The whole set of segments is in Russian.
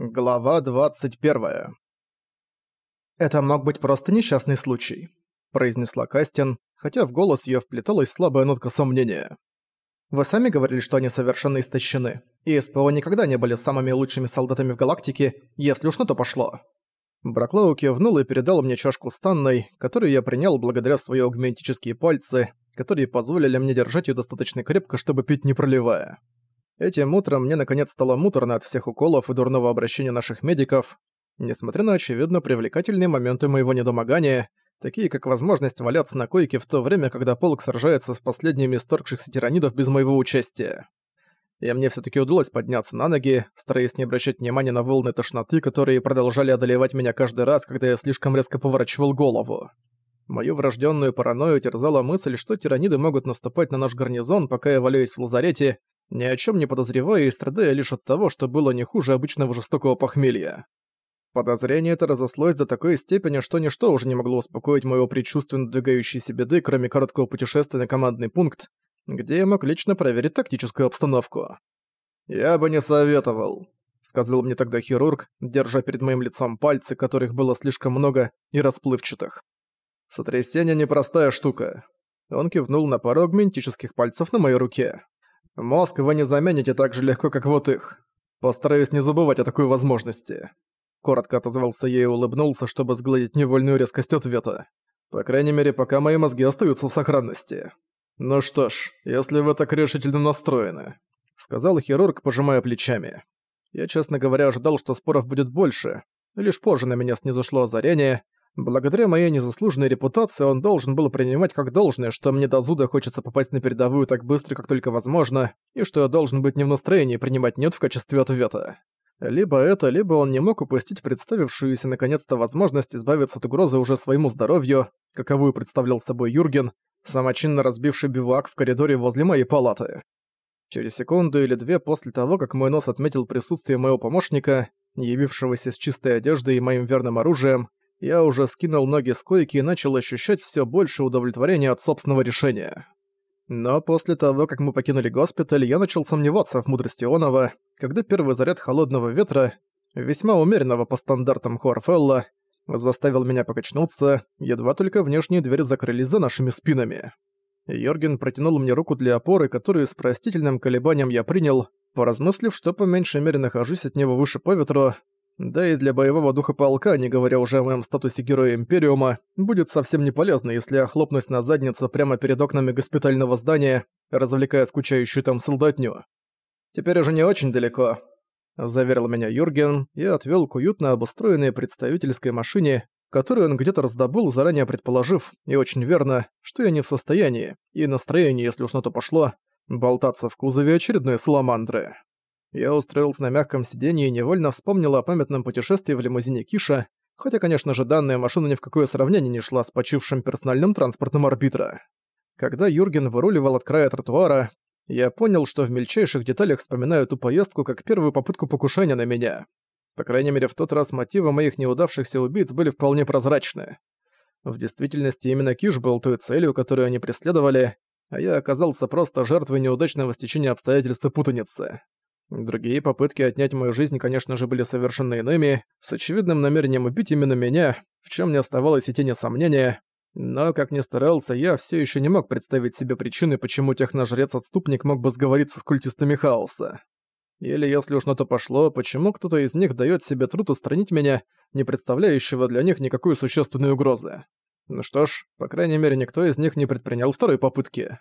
Глава 21. «Это мог быть просто несчастный случай», — произнесла Кастин, хотя в голос её вплеталась слабая нотка сомнения. «Вы сами говорили, что они совершенно истощены, и СПО никогда не были самыми лучшими солдатами в галактике, если уж на то пошло». Браклау кивнул и передал мне чашку с Танной, которую я принял благодаря свои аугментические пальцы, которые позволили мне держать её достаточно крепко, чтобы пить не проливая. Этим утром мне наконец стало муторно от всех уколов и дурного обращения наших медиков. Несмотря на очевидно привлекательные моменты моего недомогания, такие как возможность валяться на койке в то время, когда полк сражается с последними исторгшихся тиранидов без моего участия. И мне все таки удалось подняться на ноги, стараясь не обращать внимания на волны тошноты, которые продолжали одолевать меня каждый раз, когда я слишком резко поворачивал голову. Мою врожденную паранойю терзала мысль, что тираниды могут наступать на наш гарнизон, пока я валяюсь в лазарете, ни о чем не подозревая и страдая лишь от того, что было не хуже обычного жестокого похмелья. Подозрение это разослось до такой степени, что ничто уже не могло успокоить моего предчувствия надвигающейся беды, кроме короткого путешествия на командный пункт, где я мог лично проверить тактическую обстановку. «Я бы не советовал», — сказал мне тогда хирург, держа перед моим лицом пальцы, которых было слишком много и расплывчатых. «Сотрясение — непростая штука». Он кивнул на пару агментических пальцев на моей руке. Мозг вы не замените так же легко, как вот их. Постараюсь не забывать о такой возможности. Коротко отозвался я и улыбнулся, чтобы сгладить невольную резкость ответа. По крайней мере, пока мои мозги остаются в сохранности. Ну что ж, если вы так решительно настроены, сказал хирург, пожимая плечами. Я, честно говоря, ожидал, что споров будет больше. Лишь позже на меня снизошло озарение, Благодаря моей незаслуженной репутации он должен был принимать как должное, что мне до зуда хочется попасть на передовую так быстро, как только возможно, и что я должен быть не в настроении принимать «нет» в качестве ответа. Либо это, либо он не мог упустить представившуюся наконец-то возможность избавиться от угрозы уже своему здоровью, каковую представлял собой Юрген, самочинно разбивший бивак в коридоре возле моей палаты. Через секунду или две после того, как мой нос отметил присутствие моего помощника, явившегося с чистой одеждой и моим верным оружием, я уже скинул ноги с койки и начал ощущать все больше удовлетворения от собственного решения. Но после того, как мы покинули госпиталь, я начал сомневаться в мудрости Онова, когда первый заряд холодного ветра, весьма умеренного по стандартам Хуарфелла, заставил меня покачнуться, едва только внешние двери закрылись за нашими спинами. Йорген протянул мне руку для опоры, которую с простительным колебанием я принял, поразмыслив, что по меньшей мере нахожусь от него выше по ветру, да и для боевого духа полка, не говоря уже о моем статусе Героя Империума, будет совсем не полезно, если я хлопнусь на задницу прямо перед окнами госпитального здания, развлекая скучающую там солдатню. «Теперь уже не очень далеко», — заверил меня Юрген и отвел к уютно обустроенной представительской машине, которую он где-то раздобыл, заранее предположив, и очень верно, что я не в состоянии, и настроении, если уж на то пошло, болтаться в кузове очередной саламандры. Я устроился на мягком сиденье и невольно вспомнил о памятном путешествии в лимузине Киша, хотя, конечно же, данная машина ни в какое сравнение не шла с почившим персональным транспортом арбитра. Когда Юрген выруливал от края тротуара, я понял, что в мельчайших деталях вспоминаю ту поездку как первую попытку покушения на меня. По крайней мере, в тот раз мотивы моих неудавшихся убийц были вполне прозрачны. В действительности именно Киш был той целью, которую они преследовали, а я оказался просто жертвой неудачного стечения обстоятельств и путаницы. Другие попытки отнять мою жизнь, конечно же, были совершенно иными, с очевидным намерением убить именно меня, в чем не оставалось и тени сомнения. Но, как ни старался, я все еще не мог представить себе причины, почему техножрец-отступник мог бы сговориться с культистами хаоса. Или, если уж на то пошло, почему кто-то из них дает себе труд устранить меня, не представляющего для них никакой существенной угрозы. Ну что ж, по крайней мере, никто из них не предпринял второй попытки.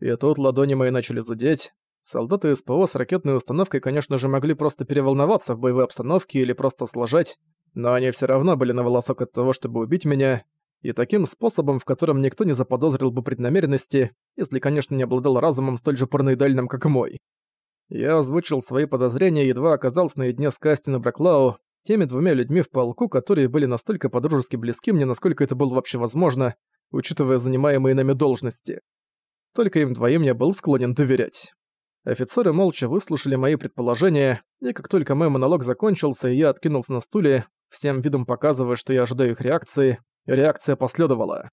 И тут ладони мои начали зудеть, Солдаты СПО с ракетной установкой, конечно же, могли просто переволноваться в боевой обстановке или просто сложать, но они все равно были на волосок от того, чтобы убить меня, и таким способом, в котором никто не заподозрил бы преднамеренности, если, конечно, не обладал разумом столь же параноидальным, как и мой. Я озвучил свои подозрения едва оказался наедине с Кастин и Браклау, теми двумя людьми в полку, которые были настолько подружески близки мне, насколько это было вообще возможно, учитывая занимаемые нами должности. Только им двоим я был склонен доверять. Офицеры молча выслушали мои предположения, и как только мой монолог закончился, я откинулся на стуле, всем видом показывая, что я ожидаю их реакции, реакция последовала.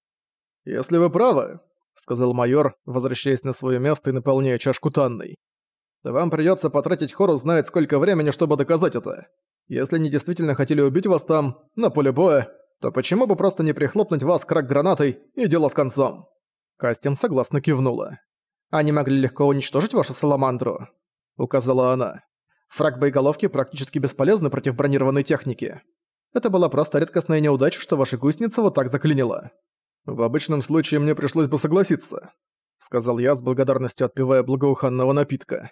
«Если вы правы», — сказал майор, возвращаясь на свое место и наполняя чашку Танной, «то вам придётся потратить хору знает сколько времени, чтобы доказать это. Если они действительно хотели убить вас там, на поле боя, то почему бы просто не прихлопнуть вас крак гранатой и дело с концом?» Кастин согласно кивнула. «Они могли легко уничтожить вашу саламандру», — указала она. «Фраг боеголовки практически бесполезны против бронированной техники. Это была просто редкостная неудача, что ваша гусеница вот так заклинила». «В обычном случае мне пришлось бы согласиться», — сказал я с благодарностью отпивая благоуханного напитка.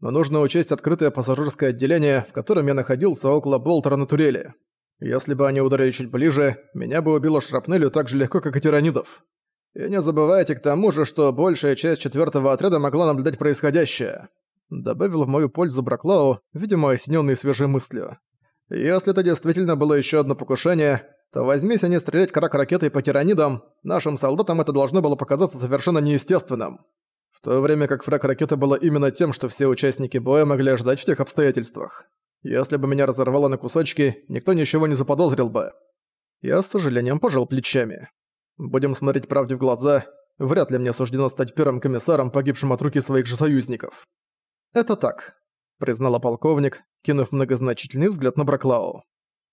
«Но нужно учесть открытое пассажирское отделение, в котором я находился около Болтера на турели. Если бы они ударили чуть ближе, меня бы убило шрапнелью так же легко, как и тиранидов. И не забывайте к тому же, что большая часть четвертого отряда могла наблюдать происходящее. Добавил в мою пользу Браклау, видимо, осененный свежей мыслью. Если это действительно было еще одно покушение, то возьмись они стрелять крак ракетой по тиранидам, нашим солдатам это должно было показаться совершенно неестественным. В то время как фраг ракеты было именно тем, что все участники боя могли ожидать в тех обстоятельствах. Если бы меня разорвало на кусочки, никто ничего не заподозрил бы. Я с сожалением пожал плечами. Будем смотреть правде в глаза, вряд ли мне суждено стать первым комиссаром, погибшим от руки своих же союзников. Это так, признала полковник, кинув многозначительный взгляд на Браклау.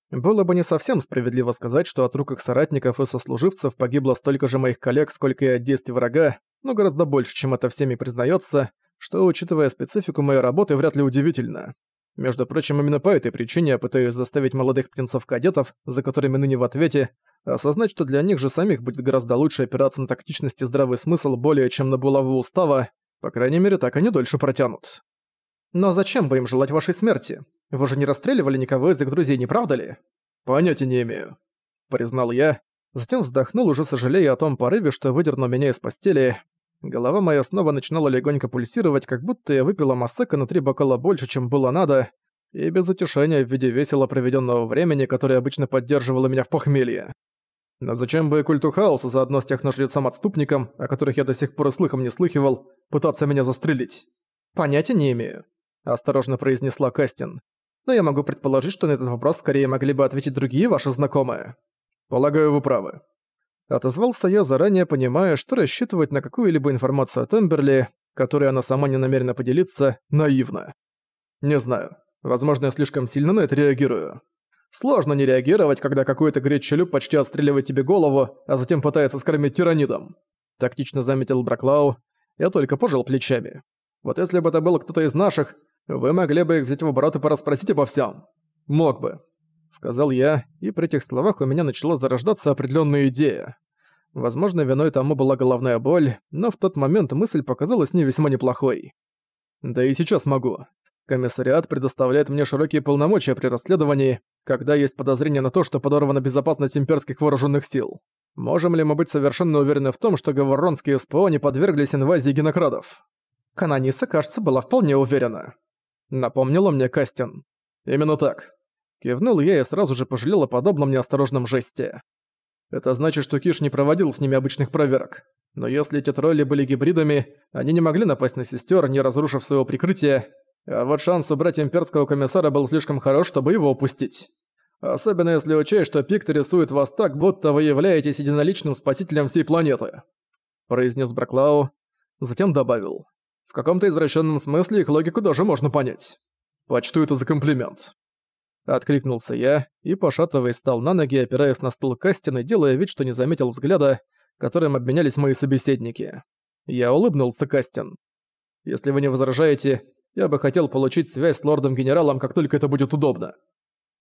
Было бы не совсем справедливо сказать, что от рук их соратников и сослуживцев погибло столько же моих коллег, сколько и от действий врага, но гораздо больше, чем это всеми признается, что, учитывая специфику моей работы, вряд ли удивительно. Между прочим, именно по этой причине я пытаюсь заставить молодых птенцов-кадетов, за которыми ныне в ответе, осознать, что для них же самих будет гораздо лучше опираться на тактичность и здравый смысл более чем на булаву устава, по крайней мере, так они дольше протянут. Но зачем бы им желать вашей смерти? Вы же не расстреливали никого из их друзей, не правда ли? Понятия не имею. Признал я, затем вздохнул, уже сожалея о том порыве, что выдернул меня из постели, Голова моя снова начинала легонько пульсировать, как будто я выпила массека на три бокала больше, чем было надо, и без утешения в виде весело проведенного времени, которое обычно поддерживало меня в похмелье. Но зачем бы культу хаоса заодно с техножрецом-отступником, о которых я до сих пор и слыхом не слыхивал, пытаться меня застрелить? Понятия не имею, осторожно произнесла Кастин. Но я могу предположить, что на этот вопрос скорее могли бы ответить другие ваши знакомые. Полагаю, вы правы. Отозвался я, заранее понимая, что рассчитывать на какую-либо информацию о Темберли, которой она сама не намерена поделиться, наивно. Не знаю. Возможно, я слишком сильно на это реагирую. Сложно не реагировать, когда какой-то гречелюб почти отстреливает тебе голову, а затем пытается скормить тиранидом. Тактично заметил Браклау. Я только пожал плечами. Вот если бы это был кто-то из наших, вы могли бы их взять в оборот и порасспросить обо всем. Мог бы сказал я, и при этих словах у меня начала зарождаться определенная идея. Возможно, виной тому была головная боль, но в тот момент мысль показалась мне весьма неплохой. Да и сейчас могу. Комиссариат предоставляет мне широкие полномочия при расследовании, когда есть подозрение на то, что подорвана безопасность имперских вооруженных сил. Можем ли мы быть совершенно уверены в том, что говоронские СПО не подверглись инвазии генокрадов? Канониса, кажется, была вполне уверена. Напомнила мне Кастин. Именно так. Кивнул я и сразу же пожалел о подобном неосторожном жесте. Это значит, что Киш не проводил с ними обычных проверок. Но если эти тролли были гибридами, они не могли напасть на сестер, не разрушив своего прикрытия, а вот шанс убрать имперского комиссара был слишком хорош, чтобы его упустить. Особенно если учесть, что Пикт рисует вас так, будто вы являетесь единоличным спасителем всей планеты. Произнес Браклау, затем добавил. В каком-то извращенном смысле их логику даже можно понять. Почту это за комплимент. Откликнулся я и, пошатываясь, стал на ноги, опираясь на стул Кастина, делая вид, что не заметил взгляда, которым обменялись мои собеседники. Я улыбнулся Кастин. «Если вы не возражаете, я бы хотел получить связь с лордом-генералом, как только это будет удобно».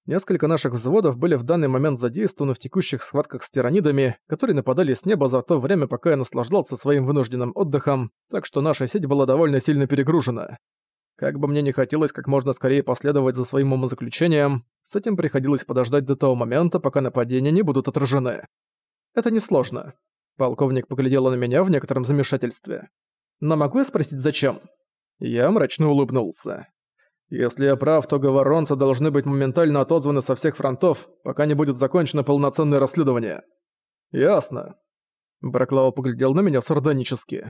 Несколько наших взводов были в данный момент задействованы в текущих схватках с тиранидами, которые нападали с неба за то время, пока я наслаждался своим вынужденным отдыхом, так что наша сеть была довольно сильно перегружена. Как бы мне не хотелось как можно скорее последовать за своим умозаключением, с этим приходилось подождать до того момента, пока нападения не будут отражены. Это несложно. Полковник поглядела на меня в некотором замешательстве. Но могу я спросить, зачем? Я мрачно улыбнулся. Если я прав, то говоронцы должны быть моментально отозваны со всех фронтов, пока не будет закончено полноценное расследование. Ясно. Браклава поглядел на меня сардонически.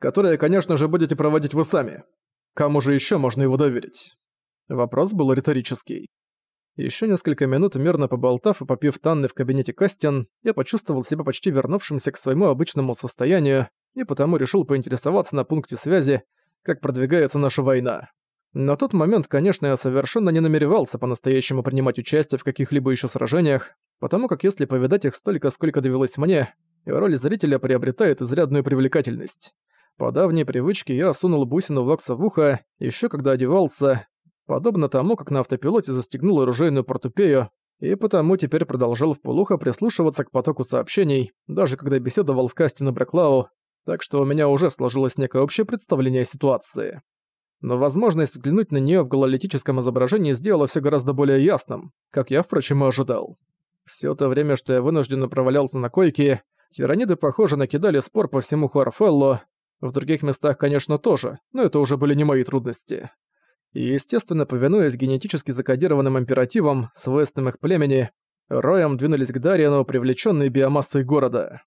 Которое, конечно же, будете проводить вы сами. Кому же еще можно его доверить? Вопрос был риторический. Еще несколько минут, мирно поболтав и попив танны в кабинете Кастин, я почувствовал себя почти вернувшимся к своему обычному состоянию и потому решил поинтересоваться на пункте связи, как продвигается наша война. На тот момент, конечно, я совершенно не намеревался по-настоящему принимать участие в каких-либо еще сражениях, потому как если повидать их столько, сколько довелось мне, роль зрителя приобретает изрядную привлекательность. По давней привычке я сунул бусину Вакса в ухо, еще когда одевался, подобно тому, как на автопилоте застегнул оружейную портупею, и потому теперь продолжал вполуха прислушиваться к потоку сообщений, даже когда беседовал с Кастином Брэклау, так что у меня уже сложилось некое общее представление о ситуации. Но возможность взглянуть на нее в гололитическом изображении сделала все гораздо более ясным, как я, впрочем, и ожидал. Все то время, что я вынужденно провалялся на койке, тираниды, похоже, накидали спор по всему Хуарфеллу, в других местах, конечно, тоже, но это уже были не мои трудности. И, естественно, повинуясь генетически закодированным императивам, свойственным их племени, роем двинулись к Дариану, привлеченные биомассой города.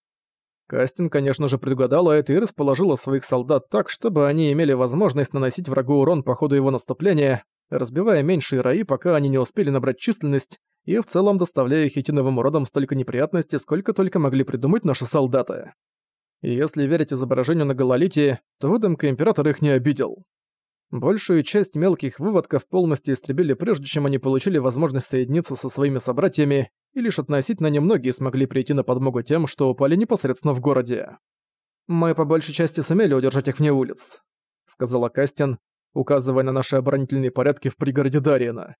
Кастин, конечно же, предугадала это и расположила своих солдат так, чтобы они имели возможность наносить врагу урон по ходу его наступления, разбивая меньшие раи, пока они не успели набрать численность, и в целом доставляя хитиновым уродам столько неприятностей, сколько только могли придумать наши солдаты. И если верить изображению на гололите, то выдумка императора их не обидел. Большую часть мелких выводков полностью истребили прежде, чем они получили возможность соединиться со своими собратьями, и лишь относительно немногие смогли прийти на подмогу тем, что упали непосредственно в городе. «Мы по большей части сумели удержать их вне улиц», — сказала Кастин, указывая на наши оборонительные порядки в пригороде Дариена.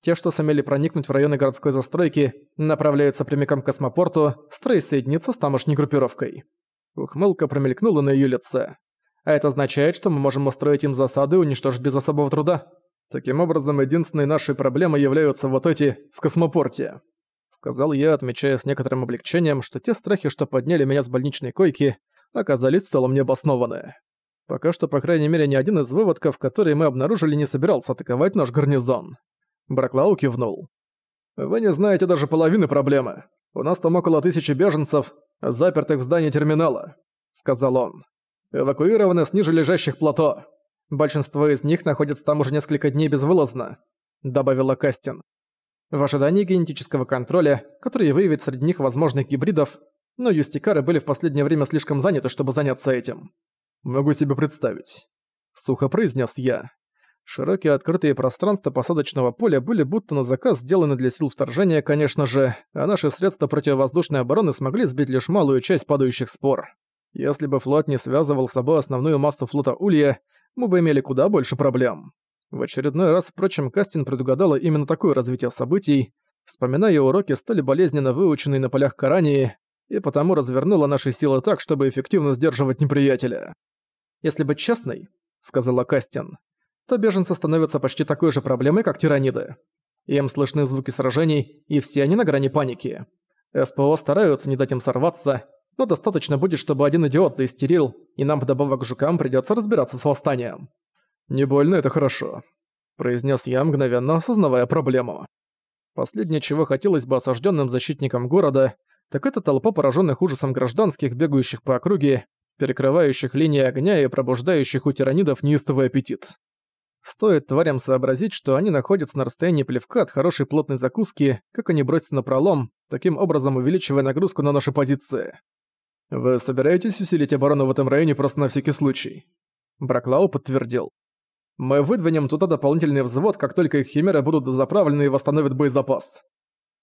Те, что сумели проникнуть в районы городской застройки, направляются прямиком к космопорту, строй соединиться с тамошней группировкой. Ухмылка промелькнула на её лице. А это означает, что мы можем устроить им засады и уничтожить без особого труда. Таким образом, единственной нашей проблемой являются вот эти в космопорте. Сказал я, отмечая с некоторым облегчением, что те страхи, что подняли меня с больничной койки, оказались в целом необоснованные. Пока что, по крайней мере, ни один из выводков, которые мы обнаружили, не собирался атаковать наш гарнизон. Браклау кивнул. «Вы не знаете даже половины проблемы. У нас там около тысячи беженцев, запертых в здании терминала», — сказал он. «Эвакуированы с ниже лежащих плато. Большинство из них находятся там уже несколько дней безвылазно», — добавила Кастин. В ожидании генетического контроля, который выявит среди них возможных гибридов, но юстикары были в последнее время слишком заняты, чтобы заняться этим. «Могу себе представить», — сухо произнес я. Широкие открытые пространства посадочного поля были будто на заказ сделаны для сил вторжения, конечно же, а наши средства противовоздушной обороны смогли сбить лишь малую часть падающих спор. Если бы флот не связывал с собой основную массу флота Улья, мы бы имели куда больше проблем. В очередной раз, впрочем, Кастин предугадала именно такое развитие событий, вспоминая уроки, стали болезненно выученные на полях Карании, и потому развернула наши силы так, чтобы эффективно сдерживать неприятеля. «Если быть честной», — сказала Кастин, то беженцы становятся почти такой же проблемой, как тираниды. Им слышны звуки сражений, и все они на грани паники. СПО стараются не дать им сорваться, но достаточно будет, чтобы один идиот заистерил, и нам вдобавок жукам придётся разбираться с восстанием. «Не больно это хорошо», — произнес я, мгновенно осознавая проблему. Последнее, чего хотелось бы осажденным защитникам города, так это толпа пораженных ужасом гражданских, бегающих по округе, перекрывающих линии огня и пробуждающих у тиранидов неистовый аппетит. Стоит тварям сообразить, что они находятся на расстоянии плевка от хорошей плотной закуски, как они бросятся на пролом, таким образом увеличивая нагрузку на наши позиции. «Вы собираетесь усилить оборону в этом районе просто на всякий случай?» Браклау подтвердил. «Мы выдвинем туда дополнительный взвод, как только их химеры будут дозаправлены и восстановят боезапас».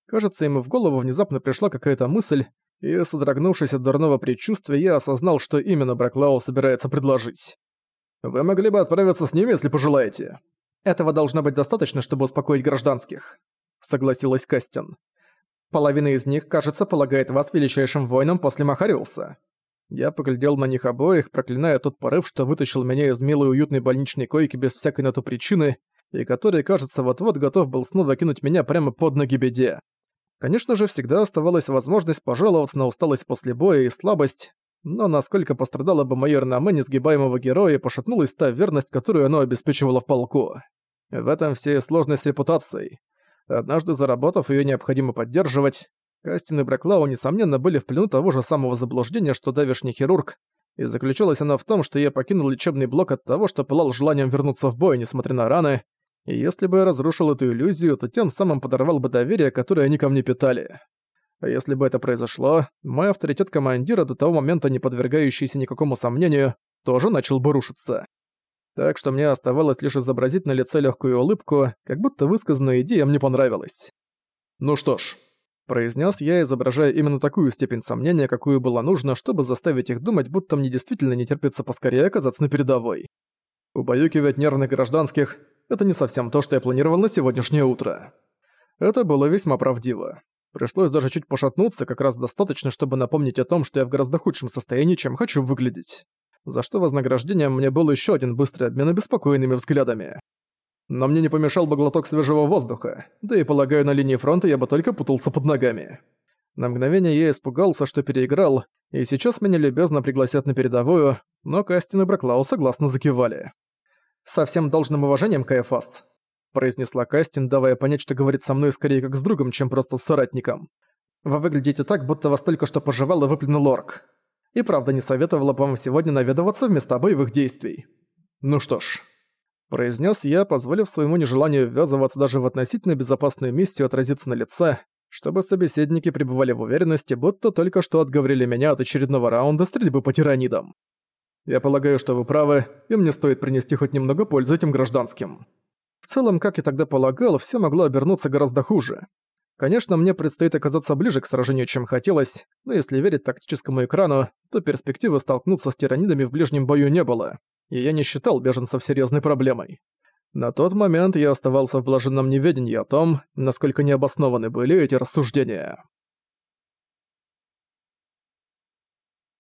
Кажется, ему в голову внезапно пришла какая-то мысль, и, содрогнувшись от дурного предчувствия, я осознал, что именно Браклау собирается предложить. Вы могли бы отправиться с ними, если пожелаете. Этого должно быть достаточно, чтобы успокоить гражданских, согласилась Кастин. Половина из них, кажется, полагает вас величайшим воином после Махариуса. Я поглядел на них обоих, проклиная тот порыв, что вытащил меня из милой уютной больничной койки без всякой на то причины, и который, кажется, вот-вот готов был снова кинуть меня прямо под ноги беде. Конечно же, всегда оставалась возможность пожаловаться на усталость после боя и слабость, но насколько пострадало бы моё реноме несгибаемого героя, пошатнулась та верность, которую оно обеспечивало в полку. В этом вся сложность репутацией. Однажды заработав, её необходимо поддерживать. Кастин и Браклау, несомненно, были в плену того же самого заблуждения, что давишний хирург, и заключалось оно в том, что я покинул лечебный блок от того, что пылал желанием вернуться в бой, несмотря на раны, и если бы я разрушил эту иллюзию, то тем самым подорвал бы доверие, которое они ко мне питали. А если бы это произошло, мой авторитет командира, до того момента не подвергающийся никакому сомнению, тоже начал бы рушиться. Так что мне оставалось лишь изобразить на лице легкую улыбку, как будто высказанная идея мне понравилась. «Ну что ж», — произнес я, изображая именно такую степень сомнения, какую было нужно, чтобы заставить их думать, будто мне действительно не терпится поскорее оказаться на передовой. Убаюкивать нервных гражданских — это не совсем то, что я планировал на сегодняшнее утро. Это было весьма правдиво. Пришлось даже чуть пошатнуться, как раз достаточно, чтобы напомнить о том, что я в гораздо худшем состоянии, чем хочу выглядеть. За что вознаграждением мне был еще один быстрый обмен обеспокоенными взглядами. Но мне не помешал бы глоток свежего воздуха, да и, полагаю, на линии фронта я бы только путался под ногами. На мгновение я испугался, что переиграл, и сейчас меня любезно пригласят на передовую, но Кастин и Браклау согласно закивали. «Со всем должным уважением, Каэфас», произнесла Кастин, давая понять, что говорит со мной скорее как с другом, чем просто с соратником. «Вы выглядите так, будто вас только что пожевал и выплюнул орк. И правда не советовала бы вам сегодня наведываться в места боевых действий». «Ну что ж», произнес я, позволив своему нежеланию ввязываться даже в относительно безопасную миссию отразиться на лице, чтобы собеседники пребывали в уверенности, будто только что отговорили меня от очередного раунда стрельбы по тиранидам. Я полагаю, что вы правы, и мне стоит принести хоть немного пользы этим гражданским. В целом, как я тогда полагал, все могло обернуться гораздо хуже. Конечно, мне предстоит оказаться ближе к сражению, чем хотелось, но если верить тактическому экрану, то перспективы столкнуться с тиранидами в ближнем бою не было, и я не считал беженцев серьезной проблемой. На тот момент я оставался в блаженном неведении о том, насколько необоснованы были эти рассуждения.